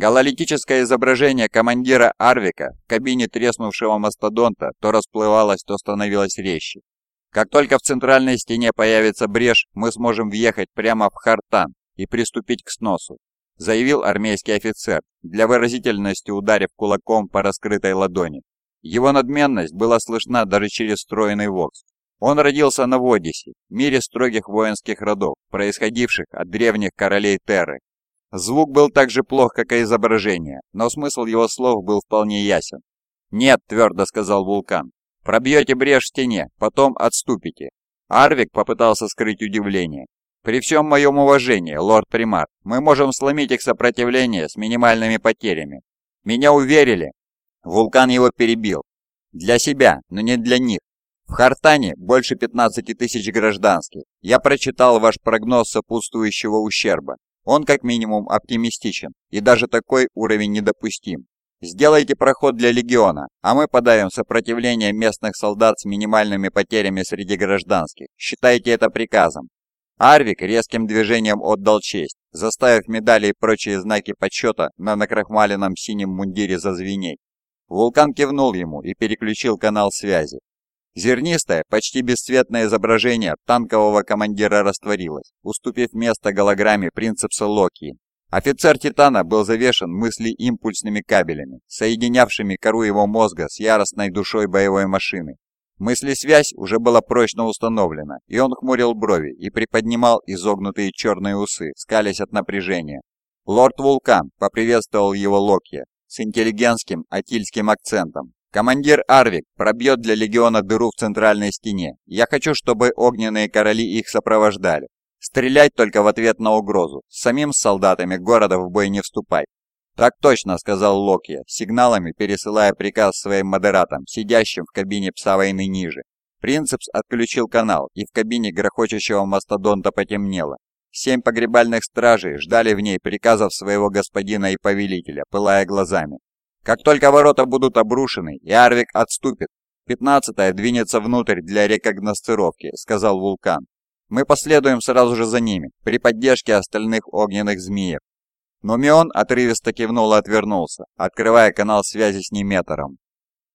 Гололитическое изображение командира Арвика в кабине треснувшего мастодонта то расплывалось, то становилось резче. Как только в центральной стене появится брешь, мы сможем въехать прямо в Хартан и приступить к сносу, заявил армейский офицер, для выразительности ударив кулаком по раскрытой ладони. Его надменность была слышна даже через встроенный вокс. Он родился на Водисе, мире строгих воинских родов, происходивших от древних королей Терры. Звук был так же плох, как и изображение, но смысл его слов был вполне ясен. «Нет», — твердо сказал Вулкан, — «пробьете брешь в стене, потом отступите». Арвик попытался скрыть удивление. «При всем моем уважении, лорд-примар, мы можем сломить их сопротивление с минимальными потерями. Меня уверили». Вулкан его перебил. «Для себя, но не для них. В Хартане больше 15 тысяч гражданских. Я прочитал ваш прогноз сопутствующего ущерба. Он как минимум оптимистичен, и даже такой уровень недопустим. Сделайте проход для легиона, а мы подавим сопротивление местных солдат с минимальными потерями среди гражданских. Считайте это приказом. Арвик резким движением отдал честь, заставив медали и прочие знаки почета на накрахмаленном синем мундире зазвенеть. Вулкан кивнул ему и переключил канал связи. Зернистое, почти бесцветное изображение танкового командира растворилось, уступив место голограмме принцепса Локи. Офицер Титана был завешен мысли-импульсными кабелями, соединявшими кору его мозга с яростной душой боевой машины. Мысли-связь уже была прочно установлена, и он хмурил брови и приподнимал изогнутые черные усы, скалясь от напряжения. «Лорд Вулкан», — поприветствовал его Локья, с интеллигентским атильским акцентом, Командир Арвик пробьет для легиона дыру в центральной стене. Я хочу, чтобы огненные короли их сопровождали. Стрелять только в ответ на угрозу. С самим солдатами города в бой не вступать. «Так точно», — сказал Локья, сигналами пересылая приказ своим модератам, сидящим в кабине пса войны ниже. Принцепс отключил канал, и в кабине грохочущего мастодонта потемнело. Семь погребальных стражей ждали в ней приказов своего господина и повелителя, пылая глазами. Как только ворота будут обрушены и Арвик отступит, пятнадцатая двинется внутрь для рекогносцировки», — сказал Вулкан. «Мы последуем сразу же за ними, при поддержке остальных огненных змеев». Но Мион отрывисто кивнул и отвернулся, открывая канал связи с Неметором.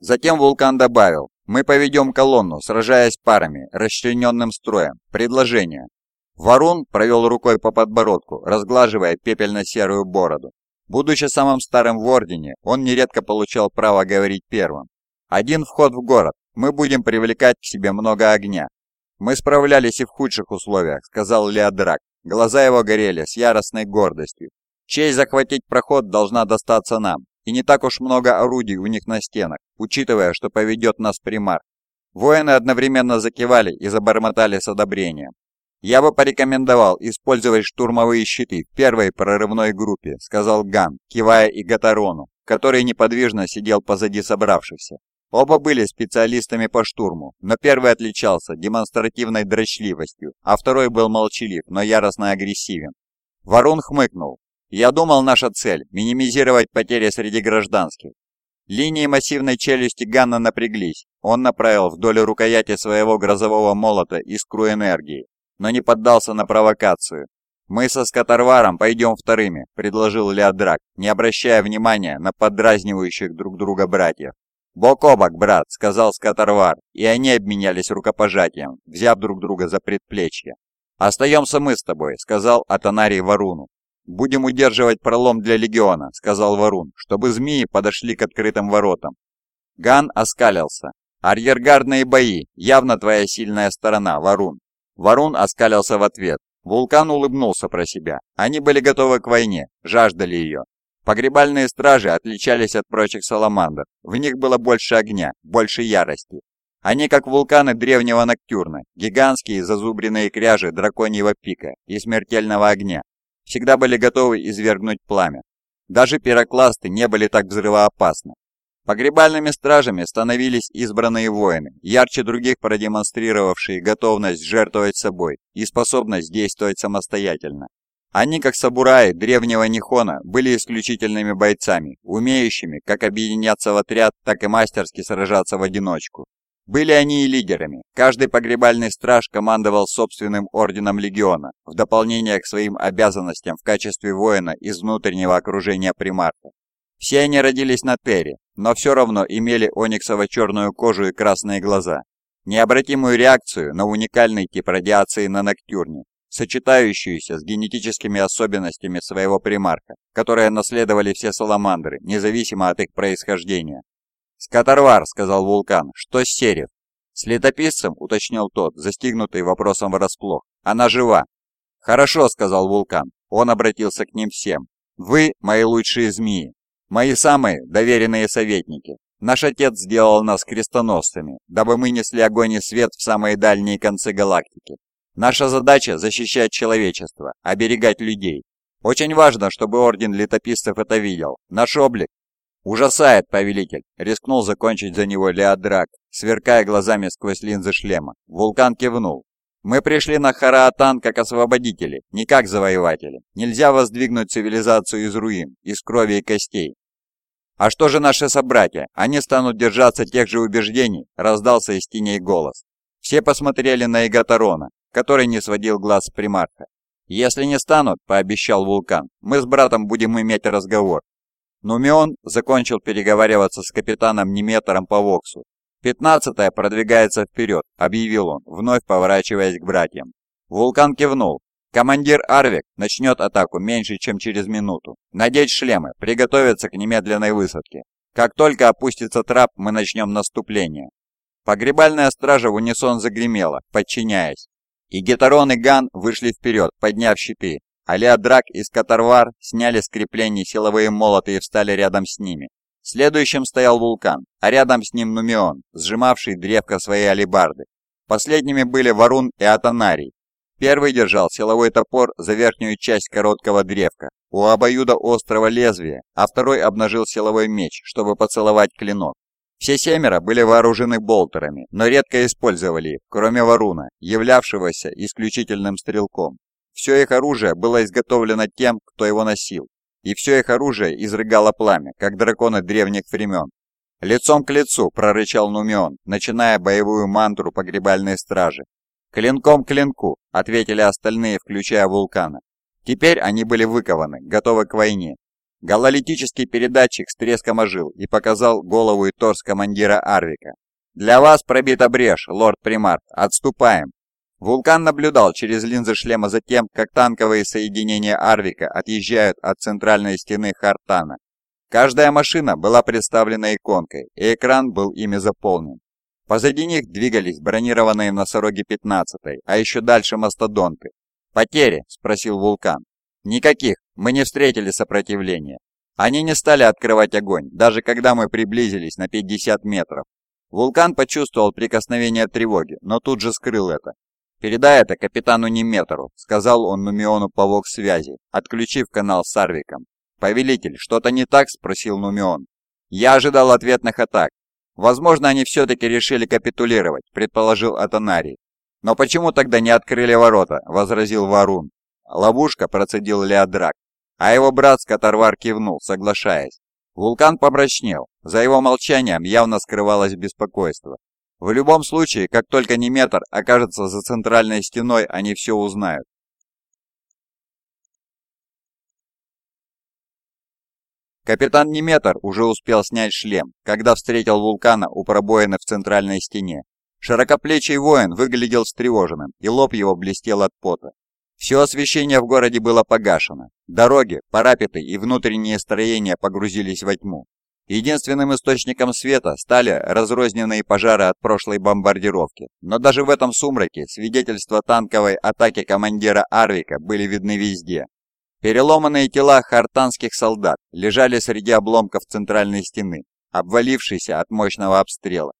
Затем Вулкан добавил, «Мы поведем колонну, сражаясь парами, расчлененным строем. Предложение». Варун провел рукой по подбородку, разглаживая пепельно-серую бороду. Будучи самым старым в Ордене, он нередко получал право говорить первым. «Один вход в город. Мы будем привлекать к себе много огня». «Мы справлялись и в худших условиях», — сказал Леодрак. Глаза его горели с яростной гордостью. «Честь захватить проход должна достаться нам, и не так уж много орудий у них на стенах, учитывая, что поведет нас примар». Воины одновременно закивали и забормотали с одобрением. «Я бы порекомендовал использовать штурмовые щиты в первой прорывной группе», сказал Ган, кивая и который неподвижно сидел позади собравшихся. Оба были специалистами по штурму, но первый отличался демонстративной дрочливостью, а второй был молчалив, но яростно агрессивен. Ворон хмыкнул. «Я думал, наша цель – минимизировать потери среди гражданских. Линии массивной челюсти Ганна напряглись. Он направил вдоль рукояти своего грозового молота искру энергии, но не поддался на провокацию. «Мы со Скоторваром пойдем вторыми», — предложил Леодрак, не обращая внимания на подразнивающих друг друга братьев. «Бок о бок, брат», — сказал Скоторвар, и они обменялись рукопожатием, взяв друг друга за предплечье. «Остаемся мы с тобой», — сказал Атанарий Варуну. «Будем удерживать пролом для легиона», — сказал Варун, чтобы змеи подошли к открытым воротам. Ган оскалился. «Арьергардные бои, явно твоя сильная сторона, Варун. Варун оскалился в ответ. Вулкан улыбнулся про себя. Они были готовы к войне, жаждали ее. Погребальные стражи отличались от прочих саламандр. В них было больше огня, больше ярости. Они как вулканы древнего Ноктюрна, гигантские зазубренные кряжи драконьего пика и смертельного огня. Всегда были готовы извергнуть пламя. Даже пирокласты не были так взрывоопасны. Погребальными стражами становились избранные воины, ярче других продемонстрировавшие готовность жертвовать собой и способность действовать самостоятельно. Они, как сабураи древнего Нихона, были исключительными бойцами, умеющими как объединяться в отряд, так и мастерски сражаться в одиночку. Были они и лидерами. Каждый погребальный страж командовал собственным орденом легиона, в дополнение к своим обязанностям в качестве воина из внутреннего окружения примарха. Все они родились на Терре, но все равно имели ониксово-черную кожу и красные глаза. Необратимую реакцию на уникальный тип радиации на Ноктюрне, сочетающуюся с генетическими особенностями своего примарха, которые наследовали все саламандры, независимо от их происхождения. «Скоторвар», — сказал Вулкан, — «что с Серев?» «С летописцем», — уточнил тот, застигнутый вопросом врасплох. «Она жива». «Хорошо», — сказал Вулкан. Он обратился к ним всем. «Вы — мои лучшие змеи, мои самые доверенные советники. Наш отец сделал нас крестоносцами, дабы мы несли огонь и свет в самые дальние концы галактики. Наша задача – защищать человечество, оберегать людей. Очень важно, чтобы Орден Летописцев это видел. Наш облик «Ужасает, повелитель!» — рискнул закончить за него Леодрак, сверкая глазами сквозь линзы шлема. Вулкан кивнул. «Мы пришли на Хараатан как освободители, не как завоеватели. Нельзя воздвигнуть цивилизацию из руин, из крови и костей. «А что же наши собратья? Они станут держаться тех же убеждений?» – раздался из теней голос. Все посмотрели на Игатарона, который не сводил глаз с примарха. «Если не станут», – пообещал Вулкан, – «мы с братом будем иметь разговор. Нумион закончил переговариваться с капитаном Неметором по Воксу. «Пятнадцатая продвигается вперед», — объявил он, вновь поворачиваясь к братьям. Вулкан кивнул. «Командир Арвик начнет атаку меньше, чем через минуту. Надеть шлемы, приготовиться к немедленной высадке. Как только опустится трап, мы начнем наступление». Погребальная стража в унисон загремела, подчиняясь. И Гетерон и Ган вышли вперед, подняв щиты, Алиадрак и Скоторвар сняли с креплений силовые молоты и встали рядом с ними. Следующим стоял вулкан, а рядом с ним Нумион, сжимавший древко своей алибарды. Последними были Варун и Атанарий. Первый держал силовой топор за верхнюю часть короткого древка, у обоюда острого лезвия, а второй обнажил силовой меч, чтобы поцеловать клинок. Все семеро были вооружены болтерами, но редко использовали их, кроме Варуна, являвшегося исключительным стрелком. Все их оружие было изготовлено тем, кто его носил, и все их оружие изрыгало пламя, как драконы древних времен. «Лицом к лицу!» – прорычал Нумион, начиная боевую мантру погребальной стражи. «Клинком к клинку!» – ответили остальные, включая вулкана. Теперь они были выкованы, готовы к войне. Гололитический передатчик с треском ожил и показал голову и торс командира Арвика. «Для вас пробита брешь, лорд-примарх. Отступаем!» Вулкан наблюдал через линзы шлема за тем, как танковые соединения Арвика отъезжают от центральной стены Хартана. Каждая машина была представлена иконкой, и экран был ими заполнен. Позади них двигались бронированные носороги 15-й, а еще дальше мастодонты. «Потери?» – спросил Вулкан. «Никаких, мы не встретили сопротивления. Они не стали открывать огонь, даже когда мы приблизились на 50 метров. Вулкан почувствовал прикосновение тревоги, но тут же скрыл это. «Передай это капитану Неметору», — сказал он Нумиону по вокс-связи, отключив канал с Арвиком. «Повелитель, что-то не так?» — спросил Нумион. «Я ожидал ответных атак. Возможно, они все-таки решили капитулировать», — предположил Атанарий. «Но почему тогда не открыли ворота?» — возразил Варун. «Ловушка», — процедил Леодрак. А его брат Скоторвар кивнул, соглашаясь. Вулкан помрачнел. За его молчанием явно скрывалось беспокойство. В любом случае, как только Неметр окажется за центральной стеной, они все узнают. Капитан Неметр уже успел снять шлем, когда встретил вулкана у пробоины в центральной стене. Широкоплечий воин выглядел встревоженным, и лоб его блестел от пота. Все освещение в городе было погашено. Дороги, парапеты и внутренние строения погрузились во тьму. Единственным источником света стали разрозненные пожары от прошлой бомбардировки, но даже в этом сумраке свидетельства танковой атаки командира Арвика были видны везде. Переломанные тела хартанских солдат лежали среди обломков центральной стены, обвалившейся от мощного обстрела.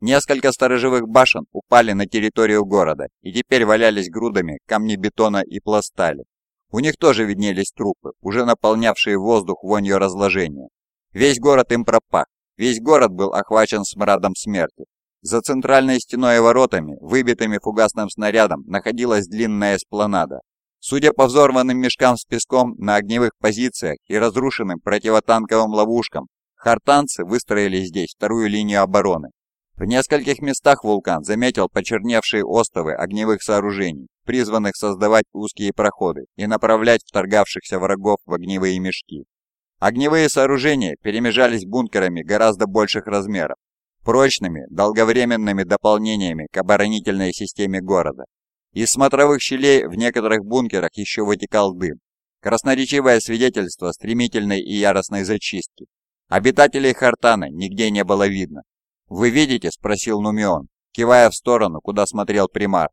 Несколько сторожевых башен упали на территорию города и теперь валялись грудами камнебетона и пластали. У них тоже виднелись трупы, уже наполнявшие воздух вонью разложения. Весь город им пропах, весь город был охвачен смрадом смерти. За центральной стеной и воротами, выбитыми фугасным снарядом, находилась длинная эспланада. Судя по взорванным мешкам с песком на огневых позициях и разрушенным противотанковым ловушкам, хартанцы выстроили здесь вторую линию обороны. В нескольких местах вулкан заметил почерневшие остовы огневых сооружений, призванных создавать узкие проходы и направлять вторгавшихся врагов в огневые мешки. Огневые сооружения перемежались бункерами гораздо больших размеров, прочными, долговременными дополнениями к оборонительной системе города. Из смотровых щелей в некоторых бункерах еще вытекал дым. Красноречивое свидетельство стремительной и яростной зачистки. Обитателей Хартана нигде не было видно. «Вы видите?» – спросил Нумион, кивая в сторону, куда смотрел примар.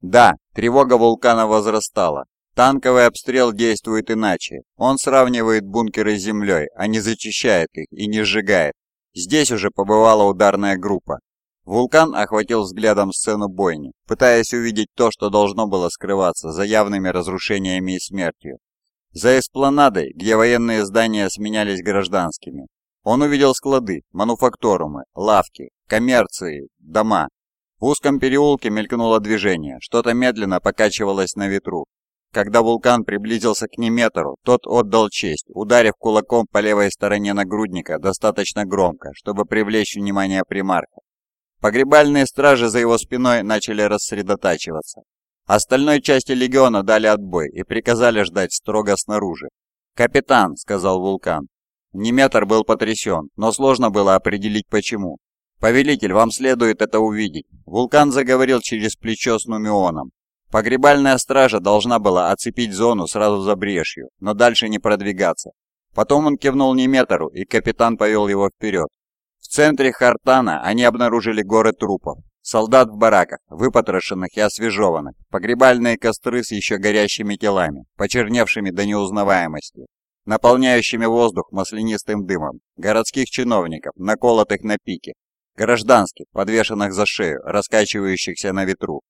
«Да, тревога вулкана возрастала. Танковый обстрел действует иначе. Он сравнивает бункеры с землей, а не зачищает их и не сжигает. Здесь уже побывала ударная группа. Вулкан охватил взглядом сцену бойни, пытаясь увидеть то, что должно было скрываться за явными разрушениями и смертью. За эспланадой, где военные здания сменялись гражданскими, он увидел склады, мануфакторумы, лавки, коммерции, дома. В узком переулке мелькнуло движение, что-то медленно покачивалось на ветру. Когда вулкан приблизился к Неметору, тот отдал честь, ударив кулаком по левой стороне нагрудника достаточно громко, чтобы привлечь внимание примарха. Погребальные стражи за его спиной начали рассредотачиваться. Остальной части легиона дали отбой и приказали ждать строго снаружи. «Капитан», — сказал вулкан, Неметр был потрясен, но сложно было определить почему. «Повелитель, вам следует это увидеть». Вулкан заговорил через плечо с Нумионом. Погребальная стража должна была оцепить зону сразу за брешью, но дальше не продвигаться. Потом он кивнул Неметору, и капитан повел его вперед. В центре Хартана они обнаружили горы трупов. Солдат в бараках, выпотрошенных и освежеванных, погребальные костры с еще горящими телами, почерневшими до неузнаваемости, наполняющими воздух маслянистым дымом, городских чиновников, наколотых на пике, гражданских, подвешенных за шею, раскачивающихся на ветру.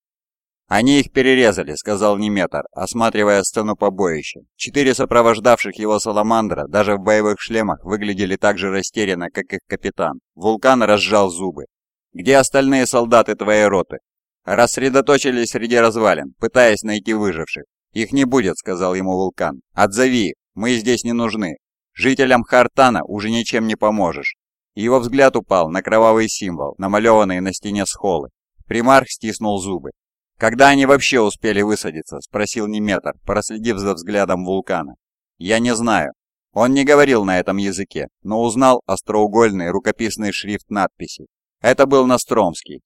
«Они их перерезали», — сказал Неметр, осматривая сцену побоища. Четыре сопровождавших его саламандра даже в боевых шлемах выглядели так же растерянно, как их капитан. Вулкан разжал зубы. «Где остальные солдаты твоей роты?» Рассредоточились среди развалин, пытаясь найти выживших. «Их не будет», — сказал ему Вулкан. «Отзови их». Мы здесь не нужны. Жителям Хартана уже ничем не поможешь. Его взгляд упал на кровавый символ, намалеванный на стене схолы. Примарх стиснул зубы. «Когда они вообще успели высадиться?» – спросил Неметр, проследив за взглядом вулкана. «Я не знаю». Он не говорил на этом языке, но узнал остроугольный рукописный шрифт надписи. Это был Настромский,